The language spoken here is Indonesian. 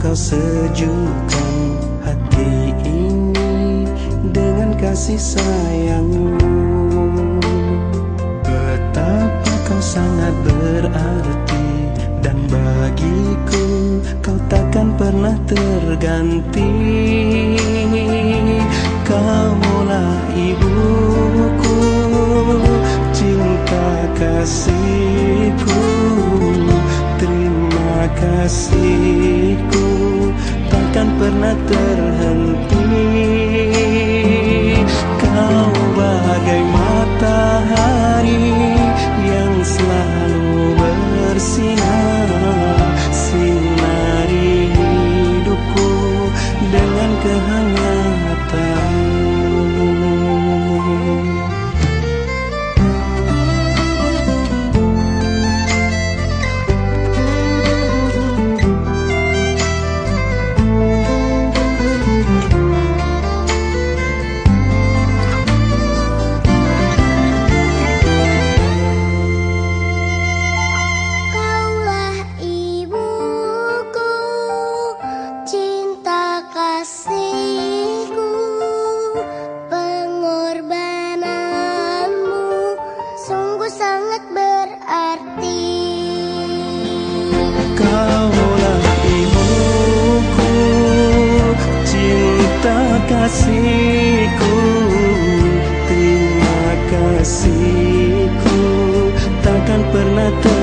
kau sejukkan hati ini dengan kasih sayangmu. Betapa kau sangat berarti dan bagiku kau takkan pernah terganti. Kamulah ibuku cinta kasihku. Terima kasih pernah terhenti. Kau bagai matahari Yang selalu bersinar. Sinari hidupku Dengan kehangatanmu kasihku, terima kasihku, takkan pernah terhenti.